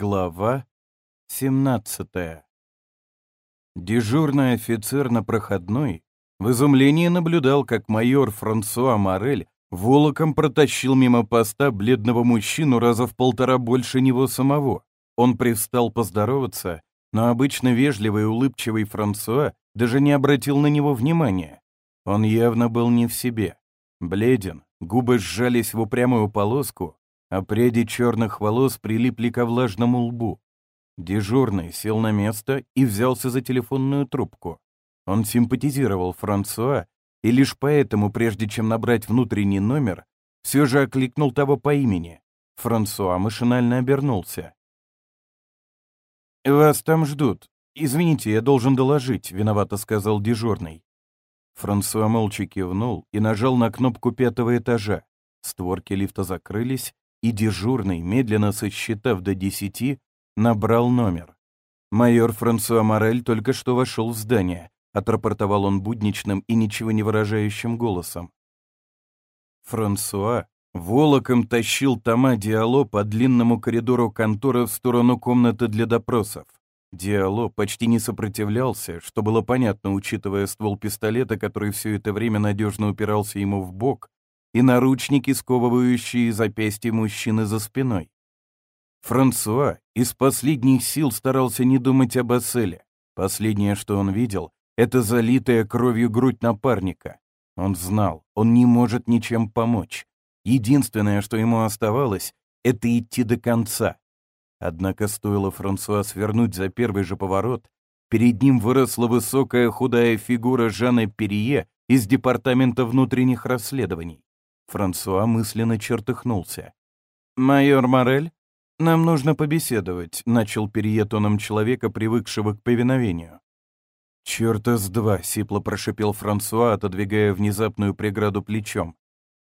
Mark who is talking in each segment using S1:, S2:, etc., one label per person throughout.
S1: Глава 17 Дежурный офицер на проходной в изумлении наблюдал, как майор Франсуа Морель волоком протащил мимо поста бледного мужчину раза в полтора больше него самого. Он привстал поздороваться, но обычно вежливый и улыбчивый Франсуа даже не обратил на него внимания. Он явно был не в себе. Бледен, губы сжались в упрямую полоску, а пряди черных волос прилипли ко влажному лбу. Дежурный сел на место и взялся за телефонную трубку. Он симпатизировал Франсуа, и лишь поэтому, прежде чем набрать внутренний номер, все же окликнул того по имени. Франсуа машинально обернулся. «Вас там ждут. Извините, я должен доложить», — виновато сказал дежурный. Франсуа молча кивнул и нажал на кнопку пятого этажа. Створки лифта закрылись, и дежурный, медленно сосчитав до десяти, набрал номер. Майор Франсуа Морель только что вошел в здание, отрапортовал он будничным и ничего не выражающим голосом. Франсуа волоком тащил тома Диало по длинному коридору конторы в сторону комнаты для допросов. Диало почти не сопротивлялся, что было понятно, учитывая ствол пистолета, который все это время надежно упирался ему в бок, и наручники, сковывающие запястья мужчины за спиной. Франсуа из последних сил старался не думать об Асселе. Последнее, что он видел, это залитая кровью грудь напарника. Он знал, он не может ничем помочь. Единственное, что ему оставалось, это идти до конца. Однако стоило Франсуа свернуть за первый же поворот, перед ним выросла высокая худая фигура Жанны Перье из Департамента внутренних расследований. Франсуа мысленно чертыхнулся. «Майор Морель, нам нужно побеседовать», — начал Перье тоном человека, привыкшего к повиновению. «Чёрта с два», — сипло прошипел Франсуа, отодвигая внезапную преграду плечом.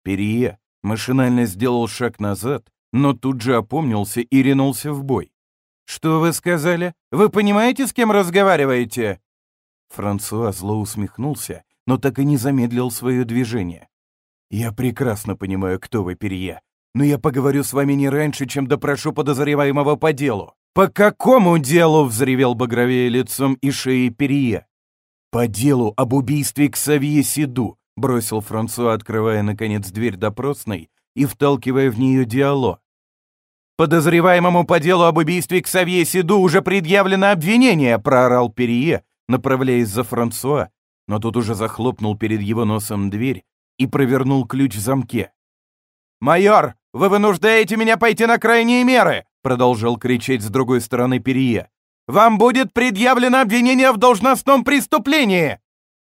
S1: Перье машинально сделал шаг назад, но тут же опомнился и ринулся в бой. «Что вы сказали? Вы понимаете, с кем разговариваете?» Франсуа зло усмехнулся, но так и не замедлил свое движение. «Я прекрасно понимаю, кто вы, Перье, но я поговорю с вами не раньше, чем допрошу подозреваемого по делу». «По какому делу?» — взревел багровее лицом и шеей Перье. «По делу об убийстве Ксавье Сиду», — бросил Франсуа, открывая, наконец, дверь допросной и вталкивая в нее диалог. «Подозреваемому по делу об убийстве Ксавье Сиду уже предъявлено обвинение», — проорал Перье, направляясь за Франсуа, но тут уже захлопнул перед его носом дверь и провернул ключ в замке. «Майор, вы вынуждаете меня пойти на крайние меры!» продолжал кричать с другой стороны Перье. «Вам будет предъявлено обвинение в должностном преступлении!»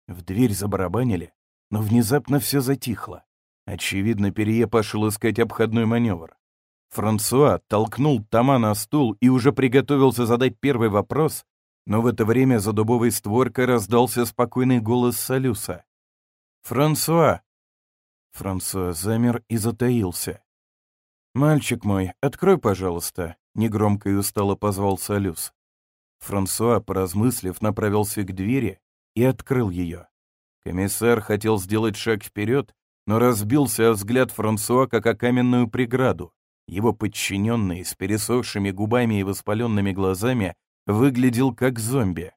S1: В дверь забарабанили, но внезапно все затихло. Очевидно, Перье пошел искать обходной маневр. Франсуа толкнул Тома на стул и уже приготовился задать первый вопрос, но в это время за дубовой створкой раздался спокойный голос Салюса. «Франсуа, Франсуа замер и затаился. «Мальчик мой, открой, пожалуйста», — негромко и устало позвал Салюс. Франсуа, поразмыслив, направился к двери и открыл ее. Комиссар хотел сделать шаг вперед, но разбился о взгляд Франсуа как о каменную преграду. Его подчиненный с пересохшими губами и воспаленными глазами выглядел как зомби.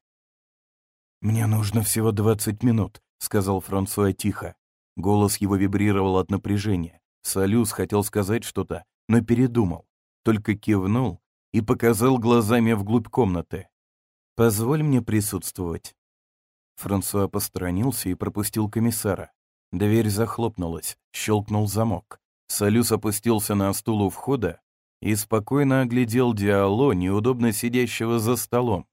S1: «Мне нужно всего двадцать минут», — сказал Франсуа тихо. Голос его вибрировал от напряжения. Салюс хотел сказать что-то, но передумал. Только кивнул и показал глазами вглубь комнаты. «Позволь мне присутствовать». Франсуа посторонился и пропустил комиссара. Дверь захлопнулась, щелкнул замок. Салюс опустился на стул у входа и спокойно оглядел Диало, неудобно сидящего за столом.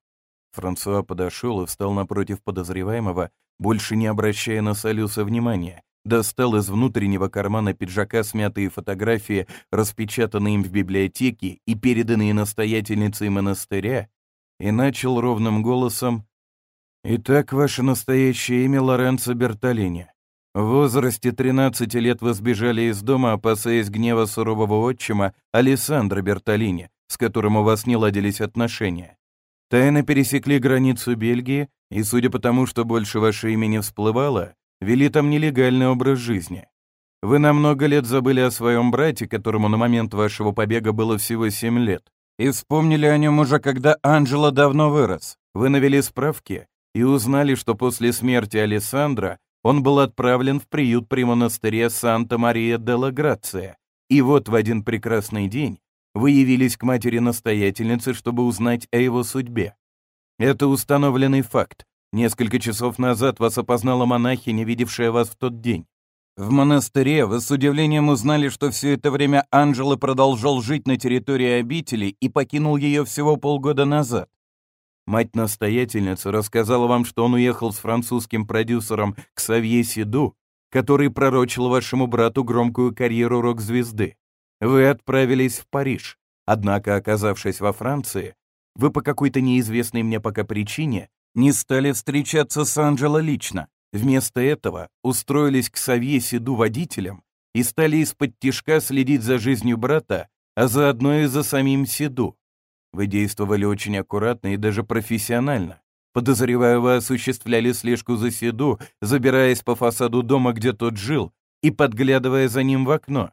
S1: Франсуа подошел и встал напротив подозреваемого, больше не обращая на Салюса внимания, достал из внутреннего кармана пиджака смятые фотографии, распечатанные им в библиотеке и переданные настоятельницей монастыря, и начал ровным голосом «Итак, ваше настоящее имя Лоренцо Бертолини. В возрасте 13 лет вы сбежали из дома, опасаясь гнева сурового отчима Алессандро Бертолини, с которым у вас не ладились отношения. Тайно пересекли границу Бельгии, и судя по тому, что больше ваше имя не всплывало, вели там нелегальный образ жизни. Вы на много лет забыли о своем брате, которому на момент вашего побега было всего семь лет. И вспомнили о нем уже, когда Анджело давно вырос. Вы навели справки и узнали, что после смерти Алессандра он был отправлен в приют при монастыре Санта-Мария-де-ла-Грация. И вот в один прекрасный день вы явились к матери-настоятельнице, чтобы узнать о его судьбе. Это установленный факт. Несколько часов назад вас опознала монахиня, видевшая вас в тот день. В монастыре вы с удивлением узнали, что все это время Анджело продолжал жить на территории обители и покинул ее всего полгода назад. Мать-настоятельница рассказала вам, что он уехал с французским продюсером Ксавье Сиду, который пророчил вашему брату громкую карьеру рок-звезды. Вы отправились в Париж, однако, оказавшись во Франции, вы по какой-то неизвестной мне пока причине не стали встречаться с Анджело лично. Вместо этого устроились к Савье Сиду водителем и стали из-под тишка следить за жизнью брата, а заодно и за самим Сиду. Вы действовали очень аккуратно и даже профессионально. Подозреваю, вы осуществляли слежку за Сиду, забираясь по фасаду дома, где тот жил, и подглядывая за ним в окно.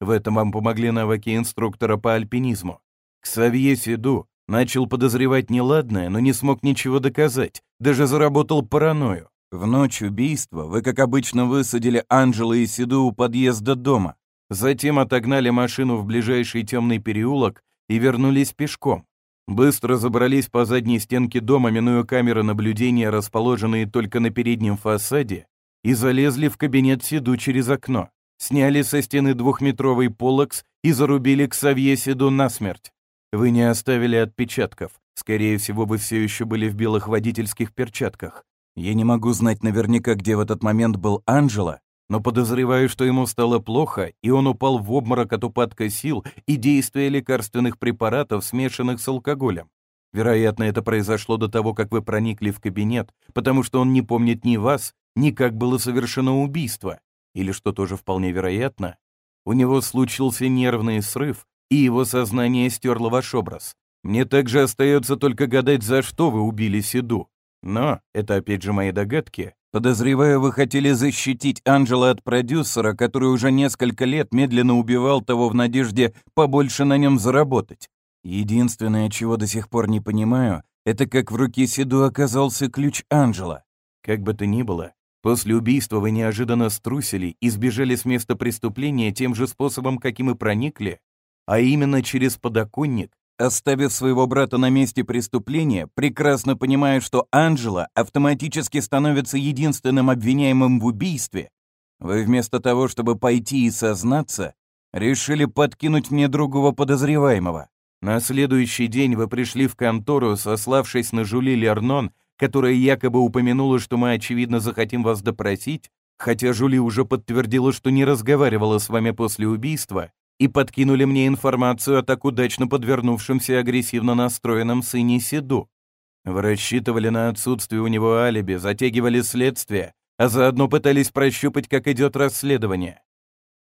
S1: В этом вам помогли навыки инструктора по альпинизму. Ксавье Сиду начал подозревать неладное, но не смог ничего доказать, даже заработал паранойю. В ночь убийства вы, как обычно, высадили Анджела и Сиду у подъезда дома. Затем отогнали машину в ближайший темный переулок и вернулись пешком. Быстро забрались по задней стенке дома, минуя камеры наблюдения, расположенные только на переднем фасаде, и залезли в кабинет Сиду через окно. Сняли со стены двухметровый полокс и зарубили к Савье Сиду насмерть. Вы не оставили отпечатков. Скорее всего, вы все еще были в белых водительских перчатках. Я не могу знать наверняка, где в этот момент был Анджело, но подозреваю, что ему стало плохо, и он упал в обморок от упадка сил и действия лекарственных препаратов, смешанных с алкоголем. Вероятно, это произошло до того, как вы проникли в кабинет, потому что он не помнит ни вас, ни как было совершено убийство. Или, что тоже вполне вероятно, у него случился нервный срыв, и его сознание стерло ваш образ. Мне также остается только гадать, за что вы убили Сиду. Но, это опять же мои догадки, подозреваю, вы хотели защитить Анджела от продюсера, который уже несколько лет медленно убивал того в надежде побольше на нем заработать. Единственное, чего до сих пор не понимаю, это как в руке Сиду оказался ключ Анджела. Как бы то ни было, после убийства вы неожиданно струсили и сбежали с места преступления тем же способом, каким и проникли, а именно через подоконник, Оставив своего брата на месте преступления, прекрасно понимая, что Анджела автоматически становится единственным обвиняемым в убийстве, вы вместо того, чтобы пойти и сознаться, решили подкинуть мне другого подозреваемого. На следующий день вы пришли в контору, сославшись на Жули Лернон, которая якобы упомянула, что мы, очевидно, захотим вас допросить, хотя Жули уже подтвердила, что не разговаривала с вами после убийства, и подкинули мне информацию о так удачно подвернувшемся агрессивно настроенном сыне Сиду. Вы рассчитывали на отсутствие у него алиби, затягивали следствие, а заодно пытались прощупать, как идет расследование.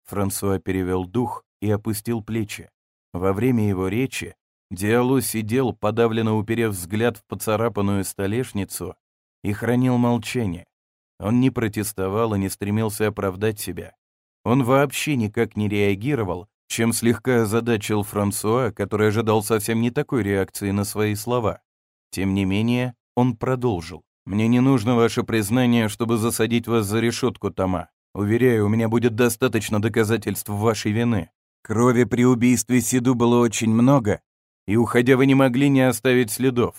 S1: Франсуа перевел дух и опустил плечи. Во время его речи Диалу сидел, подавленно уперев взгляд в поцарапанную столешницу, и хранил молчание. Он не протестовал и не стремился оправдать себя. Он вообще никак не реагировал чем слегка озадачил Франсуа, который ожидал совсем не такой реакции на свои слова. Тем не менее, он продолжил. «Мне не нужно ваше признание, чтобы засадить вас за решетку, Тома. Уверяю, у меня будет достаточно доказательств вашей вины. Крови при убийстве Сиду было очень много, и, уходя, вы не могли не оставить следов.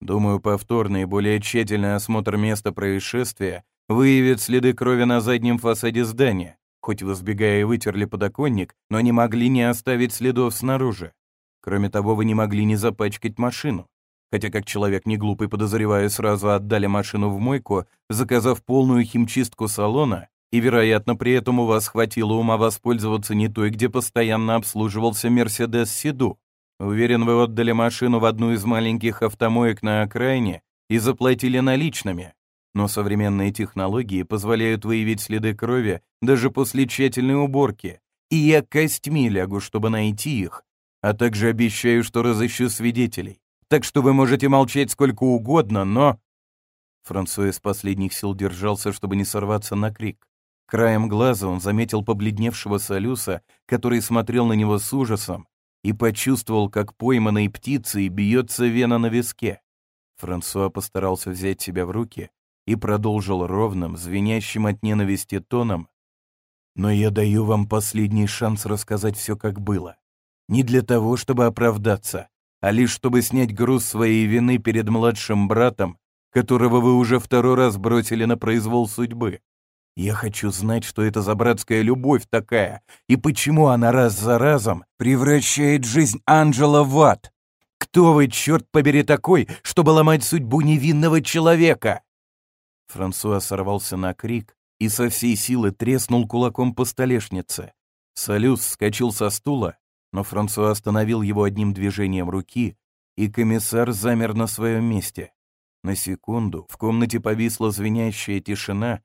S1: Думаю, повторный и более тщательный осмотр места происшествия выявит следы крови на заднем фасаде здания, Хоть возбегая и вытерли подоконник, но не могли не оставить следов снаружи. Кроме того, вы не могли не запачкать машину. Хотя как человек не глупый, подозреваю, сразу отдали машину в мойку, заказав полную химчистку салона, и, вероятно, при этом у вас хватило ума воспользоваться не той, где постоянно обслуживался Мерседес Сиду. Уверен, вы отдали машину в одну из маленьких автомоек на окраине и заплатили наличными. Но современные технологии позволяют выявить следы крови даже после тщательной уборки, и я костьми лягу, чтобы найти их, а также обещаю, что разыщу свидетелей. Так что вы можете молчать сколько угодно, но...» Франсуэ с последних сил держался, чтобы не сорваться на крик. Краем глаза он заметил побледневшего Солюса, который смотрел на него с ужасом, и почувствовал, как пойманной птицей бьется вена на виске. Франсуа постарался взять себя в руки и продолжил ровным, звенящим от ненависти тоном. «Но я даю вам последний шанс рассказать все, как было. Не для того, чтобы оправдаться, а лишь чтобы снять груз своей вины перед младшим братом, которого вы уже второй раз бросили на произвол судьбы. Я хочу знать, что это за братская любовь такая, и почему она раз за разом превращает жизнь Анджела в ад. Кто вы, черт побери, такой, чтобы ломать судьбу невинного человека?» Франсуа сорвался на крик и со всей силы треснул кулаком по столешнице. Салюс вскочил со стула, но Франсуа остановил его одним движением руки, и комиссар замер на своем месте. На секунду в комнате повисла звенящая тишина,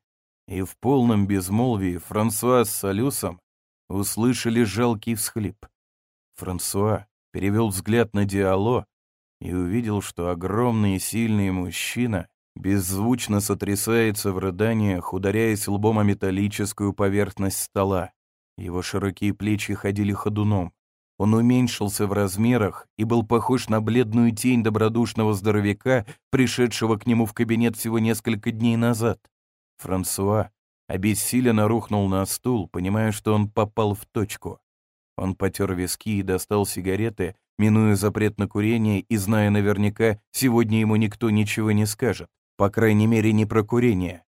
S1: и в полном безмолвии Франсуа с Салюсом услышали жалкий всхлип. Франсуа перевел взгляд на Диало и увидел, что огромный и сильный мужчина беззвучно сотрясается в рыданиях, ударяясь лбом о металлическую поверхность стола. Его широкие плечи ходили ходуном. Он уменьшился в размерах и был похож на бледную тень добродушного здоровяка, пришедшего к нему в кабинет всего несколько дней назад. Франсуа обессиленно рухнул на стул, понимая, что он попал в точку. Он потер виски и достал сигареты, минуя запрет на курение и зная наверняка, сегодня ему никто ничего не скажет, по крайней мере, не про курение.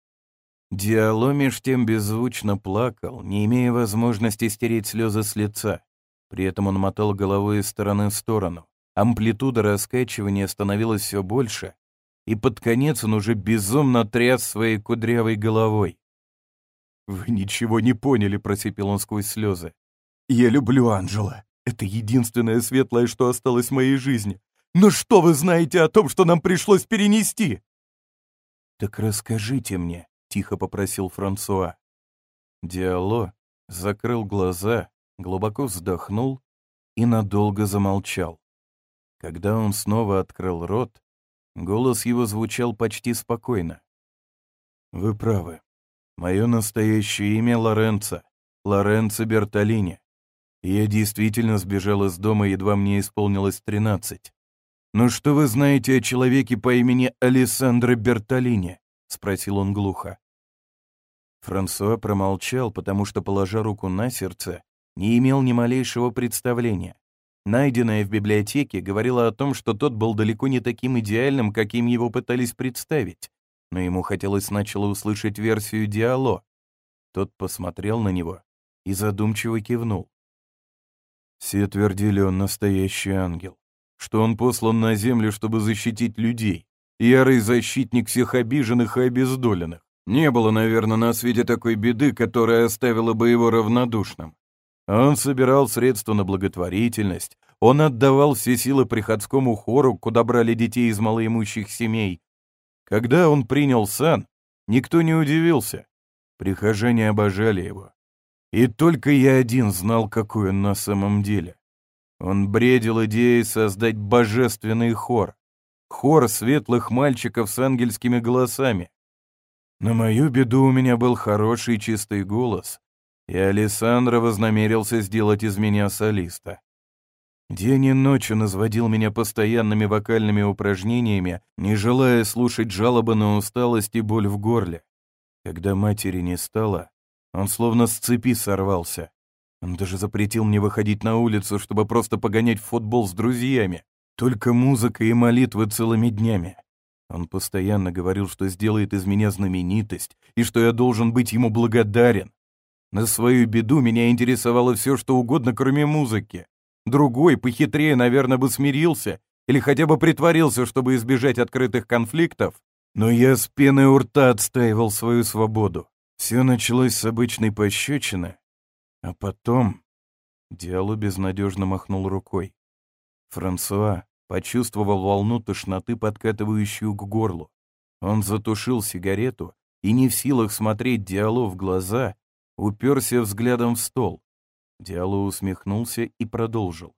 S1: Диало меж тем беззвучно плакал, не имея возможности стереть слезы с лица. При этом он мотал головой из стороны в сторону. Амплитуда раскачивания становилась все больше, и под конец он уже безумно тряс своей кудрявой головой. «Вы ничего не поняли», — просипел он сквозь слезы. «Я люблю Анжела. Это единственное светлое, что осталось в моей жизни. Но что вы знаете о том, что нам пришлось перенести?» «Так расскажите мне», — тихо попросил Франсуа. Диало закрыл глаза, глубоко вздохнул и надолго замолчал. Когда он снова открыл рот, голос его звучал почти спокойно. «Вы правы. Мое настоящее имя Лоренцо, Лоренцо Бертолини. Я действительно сбежал из дома, едва мне исполнилось 13. «Ну что вы знаете о человеке по имени Алессандро Бертолини?» — спросил он глухо. Франсуа промолчал, потому что, положа руку на сердце, не имел ни малейшего представления. Найденное в библиотеке говорило о том, что тот был далеко не таким идеальным, каким его пытались представить, но ему хотелось сначала услышать версию Диало. Тот посмотрел на него и задумчиво кивнул. Все твердили, он настоящий ангел что он послан на землю, чтобы защитить людей, ярый защитник всех обиженных и обездоленных. Не было, наверное, на свете такой беды, которая оставила бы его равнодушным. Он собирал средства на благотворительность, он отдавал все силы приходскому хору, куда брали детей из малоимущих семей. Когда он принял сан, никто не удивился. Прихожане обожали его. И только я один знал, какой он на самом деле. Он бредил идеей создать божественный хор. Хор светлых мальчиков с ангельскими голосами. На мою беду у меня был хороший чистый голос, и Александра вознамерился сделать из меня солиста. День и ночь он изводил меня постоянными вокальными упражнениями, не желая слушать жалобы на усталость и боль в горле. Когда матери не стало, он словно с цепи сорвался. Он даже запретил мне выходить на улицу, чтобы просто погонять в футбол с друзьями. Только музыка и молитвы целыми днями. Он постоянно говорил, что сделает из меня знаменитость, и что я должен быть ему благодарен. На свою беду меня интересовало все, что угодно, кроме музыки. Другой, похитрее, наверное, бы смирился или хотя бы притворился, чтобы избежать открытых конфликтов. Но я с пеной у рта отстаивал свою свободу. Все началось с обычной пощечины, а потом... Диалу безнадежно махнул рукой. Франсуа почувствовал волну тошноты, подкатывающую к горлу. Он затушил сигарету и не в силах смотреть Диалу в глаза, уперся взглядом в стол. Диало усмехнулся и продолжил.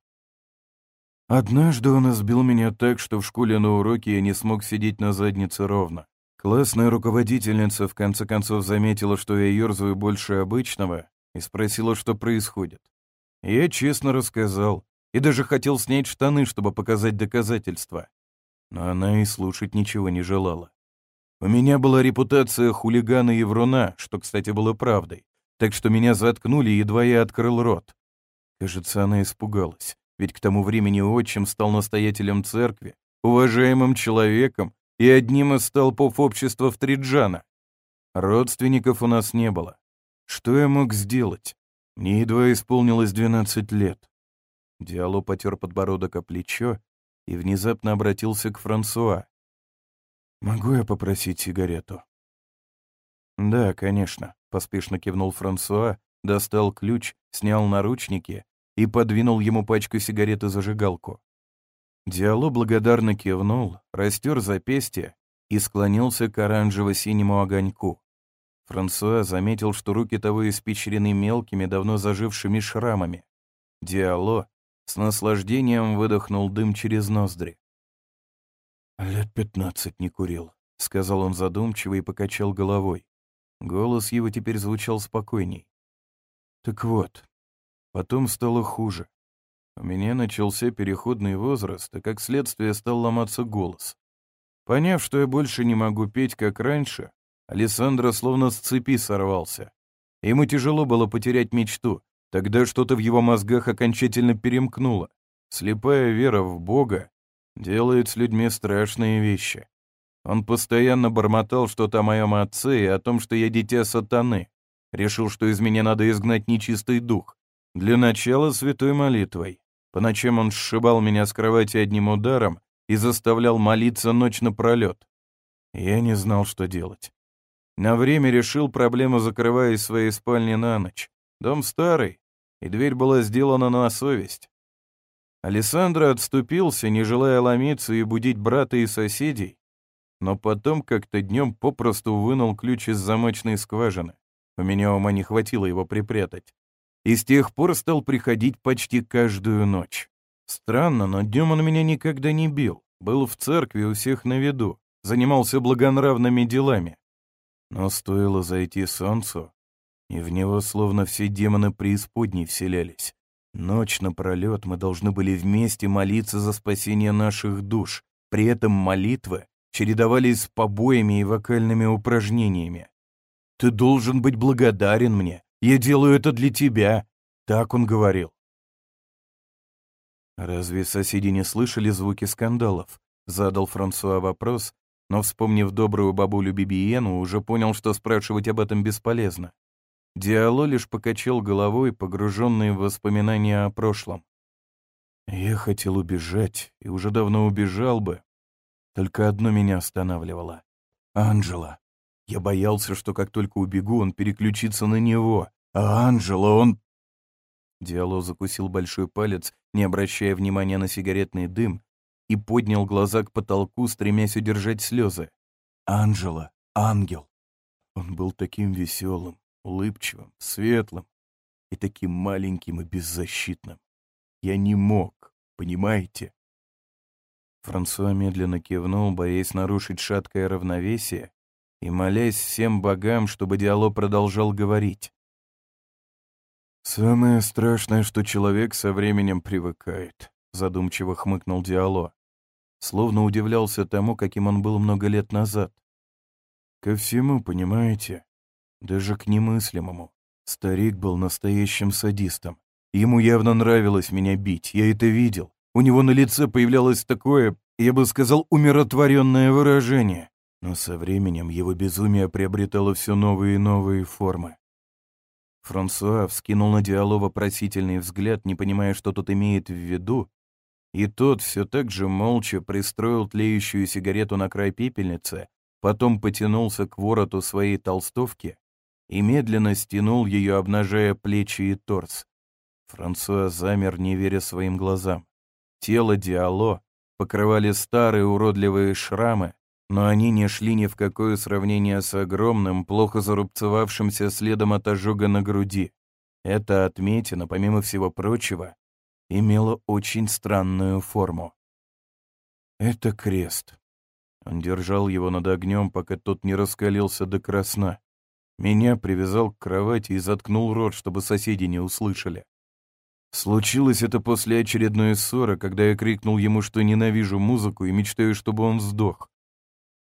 S1: Однажды он избил меня так, что в школе на уроке я не смог сидеть на заднице ровно. Классная руководительница в конце концов заметила, что я ерзаю больше обычного, и спросила, что происходит. Я честно рассказал, и даже хотел снять штаны, чтобы показать доказательства. Но она и слушать ничего не желала. У меня была репутация хулигана и вруна, что, кстати, было правдой, так что меня заткнули, едва я открыл рот. Кажется, она испугалась, ведь к тому времени отчим стал настоятелем церкви, уважаемым человеком и одним из столпов общества в Триджана. Родственников у нас не было. Что я мог сделать? Мне едва исполнилось 12 лет. Диало потер подбородок о плечо и внезапно обратился к Франсуа. «Могу я попросить сигарету?» «Да, конечно», — поспешно кивнул Франсуа, достал ключ, снял наручники и подвинул ему пачку сигарет и зажигалку. Диало благодарно кивнул, растер запястье и склонился к оранжево-синему огоньку. Франсуа заметил, что руки того испечрены мелкими, давно зажившими шрамами. Диало с наслаждением выдохнул дым через ноздри. «Лет пятнадцать не курил», — сказал он задумчиво и покачал головой. Голос его теперь звучал спокойней. «Так вот, потом стало хуже. У меня начался переходный возраст, и как следствие стал ломаться голос. Поняв, что я больше не могу петь, как раньше, Александра словно с цепи сорвался. Ему тяжело было потерять мечту, тогда что-то в его мозгах окончательно перемкнуло. Слепая вера в Бога делает с людьми страшные вещи. Он постоянно бормотал что-то о моем отце и о том, что я дитя сатаны. Решил, что из меня надо изгнать нечистый дух. Для начала святой молитвой. По ночам он сшибал меня с кровати одним ударом и заставлял молиться ночь напролет. Я не знал, что делать. На время решил проблему, закрывая из своей спальни на ночь. Дом старый, и дверь была сделана на совесть. Александра отступился, не желая ломиться и будить брата и соседей, но потом как-то днем попросту вынул ключ из замочной скважины. У меня ума не хватило его припрятать и с тех пор стал приходить почти каждую ночь. Странно, но днем он меня никогда не бил, был в церкви у всех на виду, занимался благонравными делами. Но стоило зайти солнцу, и в него словно все демоны преисподней вселялись. Ночь напролет мы должны были вместе молиться за спасение наших душ, при этом молитвы чередовались с побоями и вокальными упражнениями. «Ты должен быть благодарен мне, я делаю это для тебя», — так он говорил. «Разве соседи не слышали звуки скандалов?» — задал Франсуа вопрос, но, вспомнив добрую бабулю Бибиену, уже понял, что спрашивать об этом бесполезно. Диало лишь покачал головой, погруженный в воспоминания о прошлом. «Я хотел убежать, и уже давно убежал бы. Только одно меня останавливало. Анжела. Я боялся, что как только убегу, он переключится на него. А Анжела, он... Диало закусил большой палец, не обращая внимания на сигаретный дым, и поднял глаза к потолку, стремясь удержать слезы. Анжела, ангел. Он был таким веселым, улыбчивым, светлым и таким маленьким и беззащитным. Я не мог, понимаете? Франсуа медленно кивнул, боясь нарушить шаткое равновесие, и молясь всем богам, чтобы Диало продолжал говорить. «Самое страшное, что человек со временем привыкает», — задумчиво хмыкнул Диало. Словно удивлялся тому, каким он был много лет назад. «Ко всему, понимаете? Даже к немыслимому. Старик был настоящим садистом. Ему явно нравилось меня бить, я это видел. У него на лице появлялось такое, я бы сказал, умиротворенное выражение. Но со временем его безумие приобретало все новые и новые формы. Франсуа вскинул на Диало вопросительный взгляд, не понимая, что тот имеет в виду, и тот все так же молча пристроил тлеющую сигарету на край пепельницы, потом потянулся к вороту своей толстовки и медленно стянул ее, обнажая плечи и торс. Франсуа замер, не веря своим глазам. Тело Диало покрывали старые уродливые шрамы, но они не шли ни в какое сравнение с огромным, плохо зарубцевавшимся следом от ожога на груди. Эта отметина, помимо всего прочего, имела очень странную форму. Это крест. Он держал его над огнем, пока тот не раскалился до красна. Меня привязал к кровати и заткнул рот, чтобы соседи не услышали. Случилось это после очередной ссоры, когда я крикнул ему, что ненавижу музыку и мечтаю, чтобы он сдох.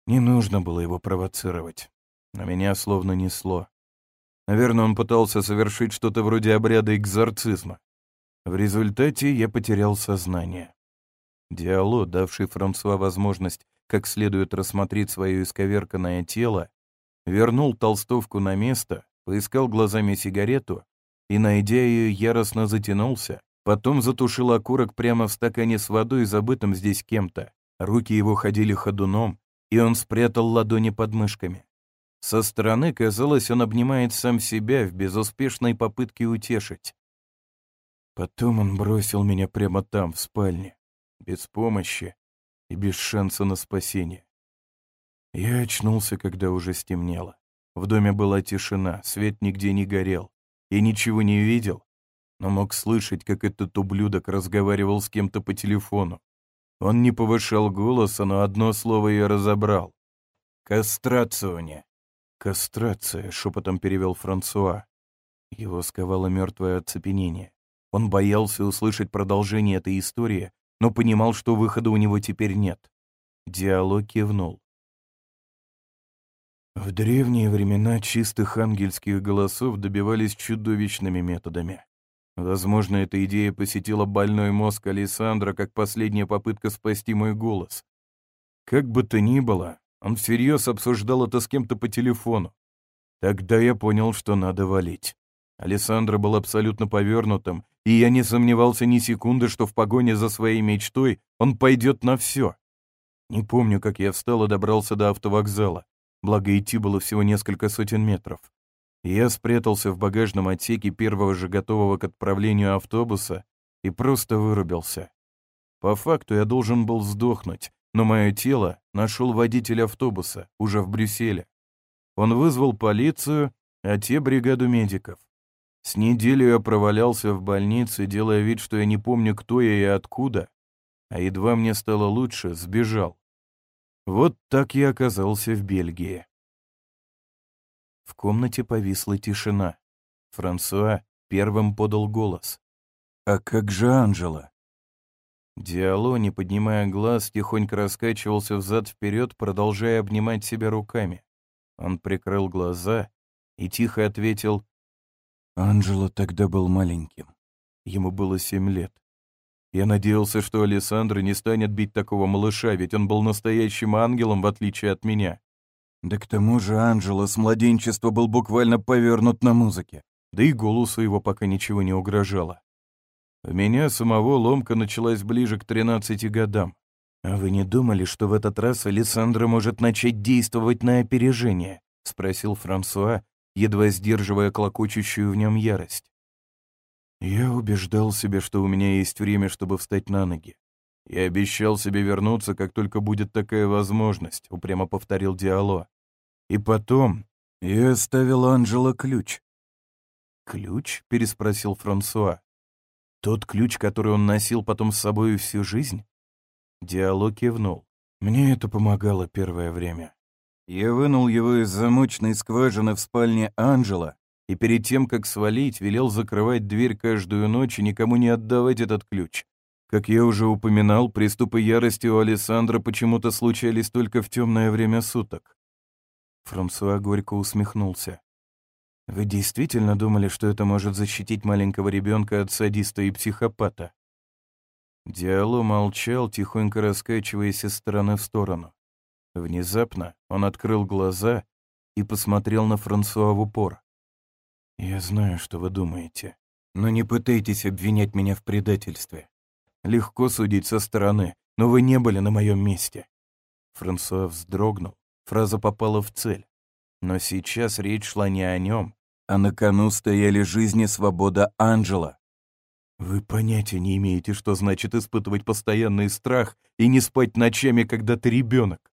S1: Не нужно было его провоцировать. На меня словно несло. Наверное, он пытался совершить что-то вроде обряда экзорцизма. В результате я потерял сознание. Диало, давший Франсуа возможность как следует рассмотреть свое исковерканное тело, вернул толстовку на место, поискал глазами сигарету и, найдя ее, яростно затянулся, потом затушил окурок прямо в стакане с водой, забытым здесь кем-то. Руки его ходили ходуном, и он спрятал ладони под мышками. Со стороны, казалось, он обнимает сам себя в безуспешной попытке утешить. Потом он бросил меня прямо там, в спальне, без помощи и без шанса на спасение. Я очнулся, когда уже стемнело. В доме была тишина, свет нигде не горел. Я ничего не видел, но мог слышать, как этот ублюдок разговаривал с кем-то по телефону. Он не повышал голоса, но одно слово я разобрал. «Кастрацию «Кастрация», — шепотом перевел Франсуа. Его сковало мертвое оцепенение. Он боялся услышать продолжение этой истории, но понимал, что выхода у него теперь нет. Диалог кивнул. В древние времена чистых ангельских голосов добивались чудовищными методами. Возможно, эта идея посетила больной мозг Александра как последняя попытка спасти мой голос. Как бы то ни было, он всерьез обсуждал это с кем-то по телефону. Тогда я понял, что надо валить. Александра был абсолютно повернутым, и я не сомневался ни секунды, что в погоне за своей мечтой он пойдет на все. Не помню, как я встал и добрался до автовокзала, благо идти было всего несколько сотен метров. Я спрятался в багажном отсеке первого же готового к отправлению автобуса и просто вырубился. По факту я должен был сдохнуть, но мое тело нашел водитель автобуса, уже в Брюсселе. Он вызвал полицию, а те бригаду медиков. С неделю я провалялся в больнице, делая вид, что я не помню, кто я и откуда, а едва мне стало лучше, сбежал. Вот так я оказался в Бельгии. В комнате повисла тишина. Франсуа первым подал голос. «А как же Анжела?» Диало, не поднимая глаз, тихонько раскачивался взад-вперед, продолжая обнимать себя руками. Он прикрыл глаза и тихо ответил Анджело тогда был маленьким. Ему было семь лет. Я надеялся, что Александр не станет бить такого малыша, ведь он был настоящим ангелом, в отличие от меня. Да к тому же Анджело с младенчества был буквально повернут на музыке. Да и голосу его пока ничего не угрожало. У меня самого ломка началась ближе к 13 годам. А вы не думали, что в этот раз Александра может начать действовать на опережение? — спросил Франсуа, едва сдерживая клокочущую в нем ярость. Я убеждал себя, что у меня есть время, чтобы встать на ноги. Я обещал себе вернуться, как только будет такая возможность, упрямо повторил Диало. И потом я оставил Анжела ключ. «Ключ?» — переспросил Франсуа. «Тот ключ, который он носил потом с собой всю жизнь?» Диало кивнул. «Мне это помогало первое время. Я вынул его из замочной скважины в спальне Анжела и перед тем, как свалить, велел закрывать дверь каждую ночь и никому не отдавать этот ключ. Как я уже упоминал, приступы ярости у Александра почему-то случались только в темное время суток. Франсуа горько усмехнулся. «Вы действительно думали, что это может защитить маленького ребенка от садиста и психопата?» Диало молчал, тихонько раскачиваясь из стороны в сторону. Внезапно он открыл глаза и посмотрел на Франсуа в упор. «Я знаю, что вы думаете, но не пытайтесь обвинять меня в предательстве. Легко судить со стороны, но вы не были на моем месте». Франсуа вздрогнул, фраза попала в цель. Но сейчас речь шла не о нем, а на кону стояли жизнь и свобода Анджела. Вы понятия не имеете, что значит испытывать постоянный страх и не спать ночами, когда ты ребенок.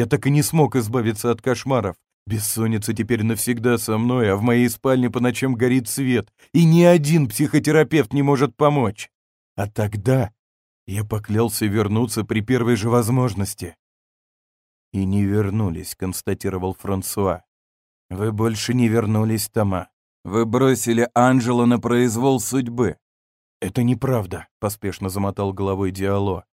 S1: Я так и не смог избавиться от кошмаров. Бессонница теперь навсегда со мной, а в моей спальне по ночам горит свет, и ни один психотерапевт не может помочь. А тогда я поклялся вернуться при первой же возможности. «И не вернулись», — констатировал Франсуа. «Вы больше не вернулись, Тома. Вы бросили Анжела на произвол судьбы. «Это неправда», — поспешно замотал головой Диало.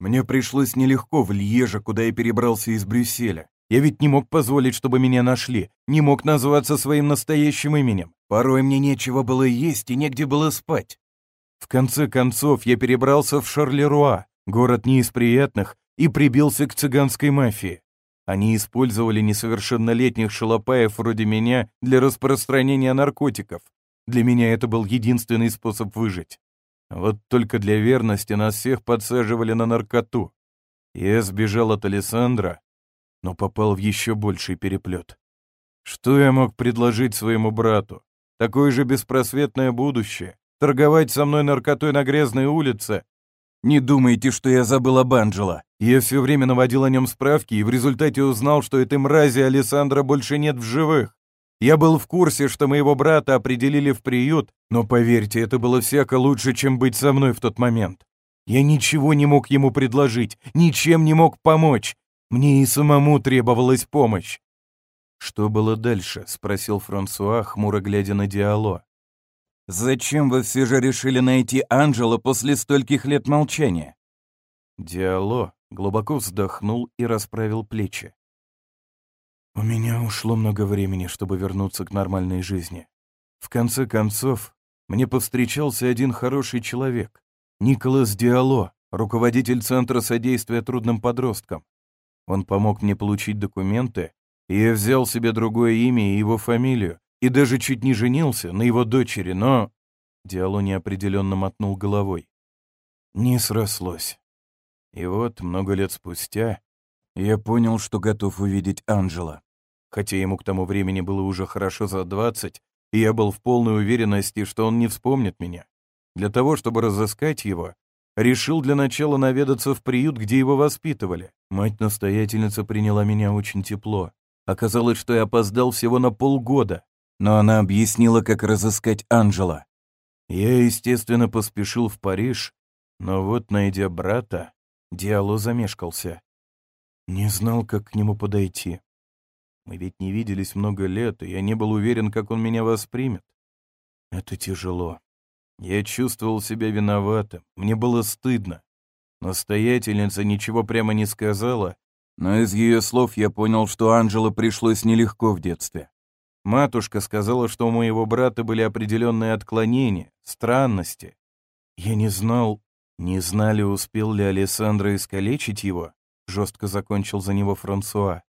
S1: «Мне пришлось нелегко в Льеже, куда я перебрался из Брюсселя. Я ведь не мог позволить, чтобы меня нашли, не мог называться своим настоящим именем. Порой мне нечего было есть и негде было спать. В конце концов, я перебрался в Шарлеруа, город не из приятных, и прибился к цыганской мафии. Они использовали несовершеннолетних шалопаев вроде меня для распространения наркотиков. Для меня это был единственный способ выжить. Вот только для верности нас всех подсаживали на наркоту. Я сбежал от Александра, но попал в еще больший переплет. Что я мог предложить своему брату? Такое же беспросветное будущее. Торговать со мной наркотой на грязной улице. Не думайте, что я забыл об Анджело. Я все время наводил о нем справки и в результате узнал, что этой мрази Александра больше нет в живых. Я был в курсе, что моего брата определили в приют, но поверьте, это было всяко лучше, чем быть со мной в тот момент. Я ничего не мог ему предложить, ничем не мог помочь. Мне и самому требовалась помощь. «Что было дальше?» — спросил Франсуа, хмуро глядя на Диало. «Зачем вы все же решили найти Анджела после стольких лет молчания?» Диало глубоко вздохнул и расправил плечи. «У меня ушло много времени, чтобы вернуться к нормальной жизни. В конце концов, мне повстречался один хороший человек, Николас Диало, руководитель Центра содействия трудным подросткам. Он помог мне получить документы, и я взял себе другое имя и его фамилию, и даже чуть не женился на его дочери, но...» Диало неопределенно мотнул головой. Не срослось. И вот, много лет спустя, я понял, что готов увидеть Анджела. Хотя ему к тому времени было уже хорошо за двадцать, и я был в полной уверенности, что он не вспомнит меня. Для того, чтобы разыскать его, Решил для начала наведаться в приют, где его воспитывали. Мать-настоятельница приняла меня очень тепло. Оказалось, что я опоздал всего на полгода, но она объяснила, как разыскать Анжела. Я, естественно, поспешил в Париж, но вот, найдя брата, Диало замешкался. Не знал, как к нему подойти. Мы ведь не виделись много лет, и я не был уверен, как он меня воспримет. Это тяжело. Я чувствовал себя виноватым, мне было стыдно. Настоятельница ничего прямо не сказала, но из ее слов я понял, что Анжело пришлось нелегко в детстве. Матушка сказала, что у моего брата были определенные отклонения, странности. Я не знал, не знали, успел ли Александра искалечить его, жестко закончил за него Франсуа.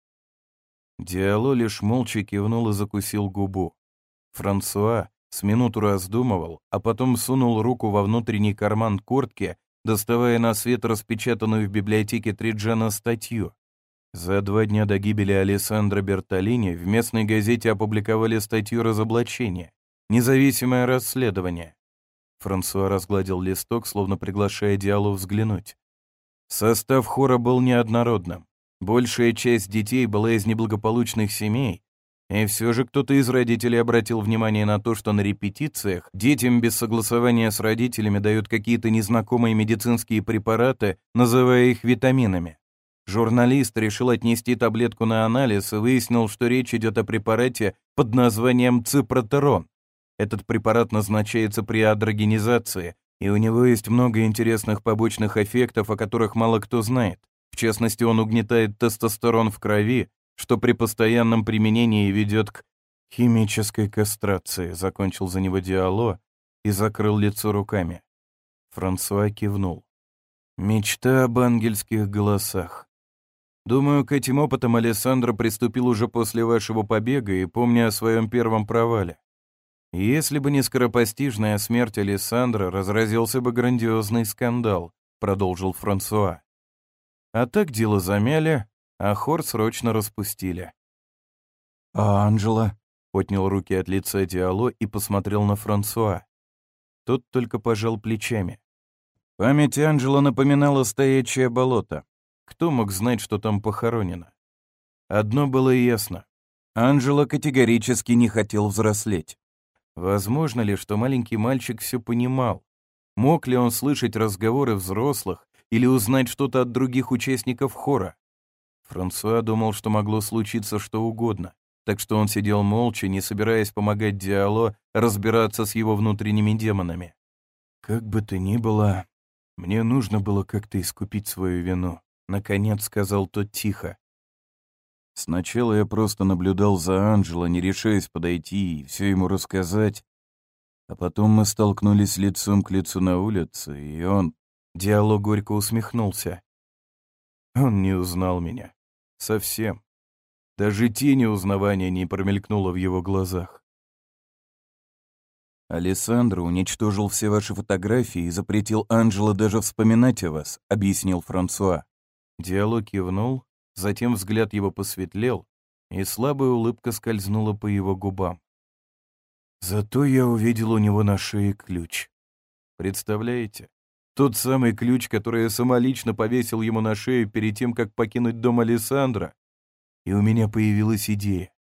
S1: Диало лишь молча кивнул и закусил губу. Франсуа, с минуту раздумывал, а потом сунул руку во внутренний карман куртки, доставая на свет распечатанную в библиотеке Триджана статью. За два дня до гибели Алессандро Бертолини в местной газете опубликовали статью разоблачения. Независимое расследование. Франсуа разгладил листок, словно приглашая Диалу взглянуть. Состав хора был неоднородным. Большая часть детей была из неблагополучных семей, и все же кто-то из родителей обратил внимание на то, что на репетициях детям без согласования с родителями дают какие-то незнакомые медицинские препараты, называя их витаминами. Журналист решил отнести таблетку на анализ и выяснил, что речь идет о препарате под названием ципротерон. Этот препарат назначается при адрогенизации, и у него есть много интересных побочных эффектов, о которых мало кто знает. Частности, он угнетает тестостерон в крови, что при постоянном применении ведет к химической кастрации, закончил за него Диало и закрыл лицо руками. Франсуа кивнул. Мечта об ангельских голосах. Думаю, к этим опытам Алессандро приступил уже после вашего побега и помня о своем первом провале. Если бы не скоропостижная смерть Алессандра, разразился бы грандиозный скандал, продолжил Франсуа. А так дело замяли, а хор срочно распустили. «А Анжела?» — отнял руки от лица Диало и посмотрел на Франсуа. Тот только пожал плечами. Память Анжела напоминала стоячее болото. Кто мог знать, что там похоронено? Одно было ясно. Анжела категорически не хотел взрослеть. Возможно ли, что маленький мальчик все понимал? Мог ли он слышать разговоры взрослых или узнать что-то от других участников хора? Франсуа думал, что могло случиться что угодно, так что он сидел молча, не собираясь помогать Диало разбираться с его внутренними демонами. Как бы то ни было, мне нужно было как-то искупить свою вину, наконец сказал тот тихо. Сначала я просто наблюдал за Анджело, не решаясь подойти и все ему рассказать. А потом мы столкнулись лицом к лицу на улице, и он... Диалог горько усмехнулся. Он не узнал меня. Совсем. Даже тени узнавания не промелькнуло в его глазах. «Алессандро уничтожил все ваши фотографии и запретил Анджело даже вспоминать о вас», — объяснил Франсуа. Диалог кивнул, затем взгляд его посветлел, и слабая улыбка скользнула по его губам. Зато я увидел у него на шее ключ. Представляете? Тот самый ключ, который я самолично повесил ему на шею перед тем, как покинуть дом Александра. И у меня появилась идея.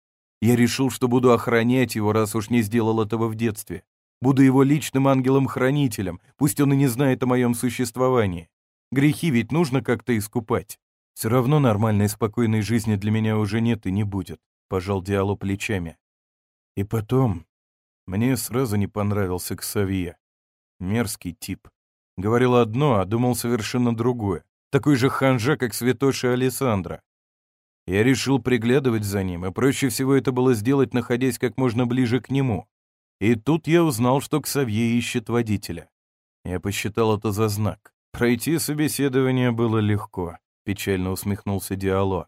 S1: Я решил, что буду охранять его, раз уж не сделал этого в детстве. Буду его личным ангелом-хранителем, пусть он и не знает о моем существовании. Грехи ведь нужно как-то искупать. Все равно нормальной спокойной жизни для меня уже нет и не будет, пожал Диало плечами. И потом, мне сразу не понравился Ксавье. Мерзкий тип. Говорил одно, а думал совершенно другое. Такой же ханжа, как святоша Александра. Я решил приглядывать за ним, и проще всего это было сделать, находясь как можно ближе к нему. И тут я узнал, что Ксавье ищет водителя. Я посчитал это за знак. Пройти собеседование было легко, печально усмехнулся Диало.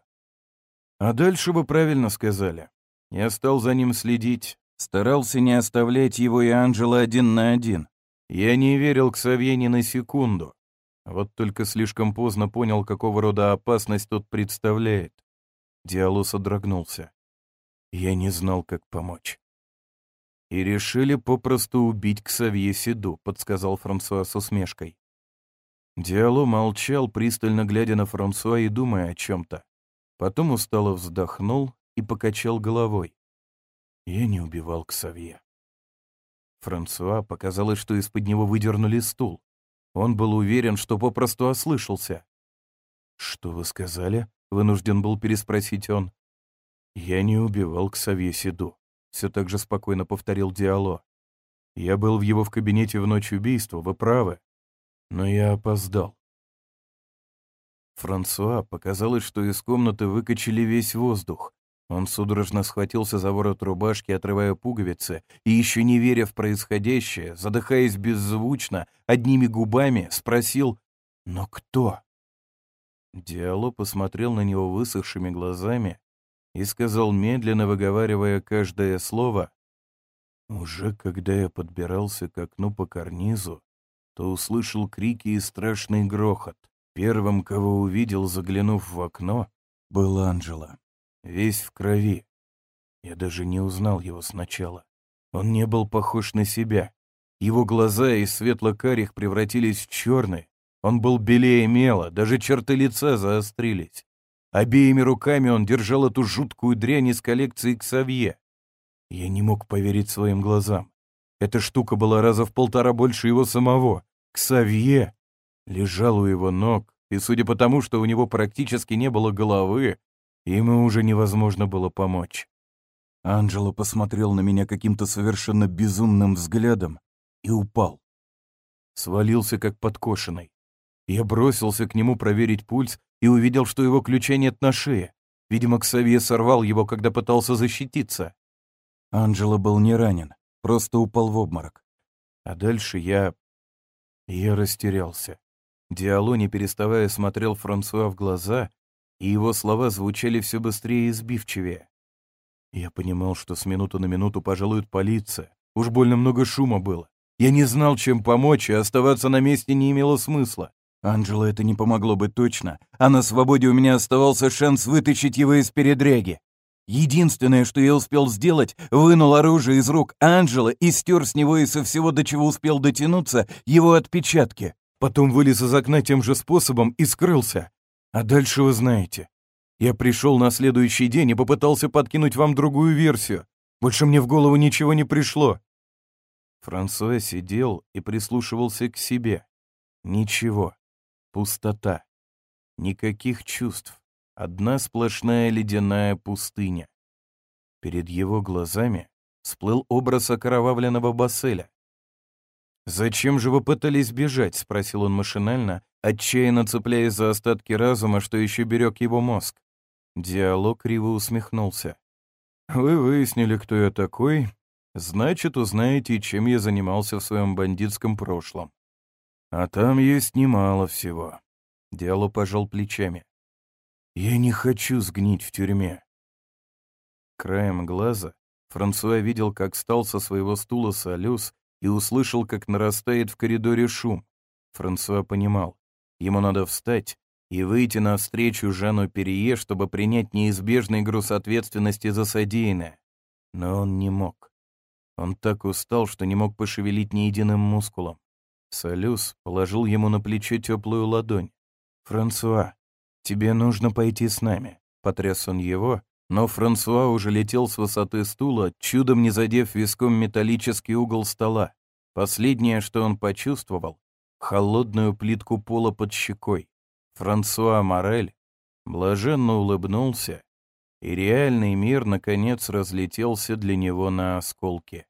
S1: А дальше вы правильно сказали. Я стал за ним следить, старался не оставлять его и Анжела один на один. Я не верил Ксавье ни на секунду. Вот только слишком поздно понял, какого рода опасность тот представляет. Диало содрогнулся. Я не знал, как помочь. «И решили попросту убить Ксавье Седу», — подсказал Франсуа с усмешкой. Диало молчал, пристально глядя на Франсуа и думая о чем-то. Потом устало вздохнул и покачал головой. «Я не убивал Ксавье». Франсуа показалось, что из-под него выдернули стул. Он был уверен, что попросту ослышался. «Что вы сказали?» — вынужден был переспросить он. «Я не убивал Ксавье Седу», все так же спокойно повторил Диало. Я был в его в кабинете в ночь убийства, вы правы. Но я опоздал. Франсуа показалось, что из комнаты выкачали весь воздух. Он судорожно схватился за ворот рубашки, отрывая пуговицы, и еще не веря в происходящее, задыхаясь беззвучно, одними губами, спросил «Но кто?». Диало посмотрел на него высохшими глазами, и сказал, медленно выговаривая каждое слово, «Уже когда я подбирался к окну по карнизу, то услышал крики и страшный грохот. Первым, кого увидел, заглянув в окно, был Анджело, весь в крови. Я даже не узнал его сначала. Он не был похож на себя. Его глаза из светло-карих превратились в черные. Он был белее мела, даже черты лица заострились. Обеими руками он держал эту жуткую дрянь из коллекции Ксавье. Я не мог поверить своим глазам. Эта штука была раза в полтора больше его самого. Ксавье лежал у его ног, и судя по тому, что у него практически не было головы, ему уже невозможно было помочь. Анджело посмотрел на меня каким-то совершенно безумным взглядом и упал. Свалился как подкошенный. Я бросился к нему проверить пульс и увидел, что его ключа нет на шее. Видимо, Ксавье сорвал его, когда пытался защититься. Анджело был не ранен, просто упал в обморок. А дальше я... Я растерялся. Диало, не переставая, смотрел Франсуа в глаза, и его слова звучали все быстрее и сбивчивее. Я понимал, что с минуты на минуту пожалует полиция. Уж больно много шума было. Я не знал, чем помочь, и оставаться на месте не имело смысла. Анджело это не помогло бы точно, а на свободе у меня оставался шанс вытащить его из передряги. Единственное, что я успел сделать, вынул оружие из рук Анджела и стер с него и со всего, до чего успел дотянуться, его отпечатки. Потом вылез из окна тем же способом и скрылся. А дальше вы знаете. Я пришел на следующий день и попытался подкинуть вам другую версию. Больше мне в голову ничего не пришло. Франсуа сидел и прислушивался к себе. Ничего. Пустота. Никаких чувств. Одна сплошная ледяная пустыня. Перед его глазами всплыл образ окровавленного Басселя. «Зачем же вы пытались бежать?» — спросил он машинально, отчаянно цепляясь за остатки разума, что еще берег его мозг. Диалог криво усмехнулся. «Вы выяснили, кто я такой, значит, узнаете, чем я занимался в своем бандитском прошлом. А там есть немало всего». Диало пожал плечами. «Я не хочу сгнить в тюрьме». Краем глаза Франсуа видел, как встал со своего стула Солюс и услышал, как нарастает в коридоре шум. Франсуа понимал, ему надо встать и выйти навстречу Жану Перье, чтобы принять неизбежный груз ответственности за содеянное. Но он не мог. Он так устал, что не мог пошевелить ни единым мускулом. Солюс положил ему на плечо теплую ладонь. «Франсуа, тебе нужно пойти с нами», — потряс он его, но Франсуа уже летел с высоты стула, чудом не задев виском металлический угол стола. Последнее, что он почувствовал — холодную плитку пола под щекой. Франсуа Морель блаженно улыбнулся, и реальный мир, наконец, разлетелся для него на осколки.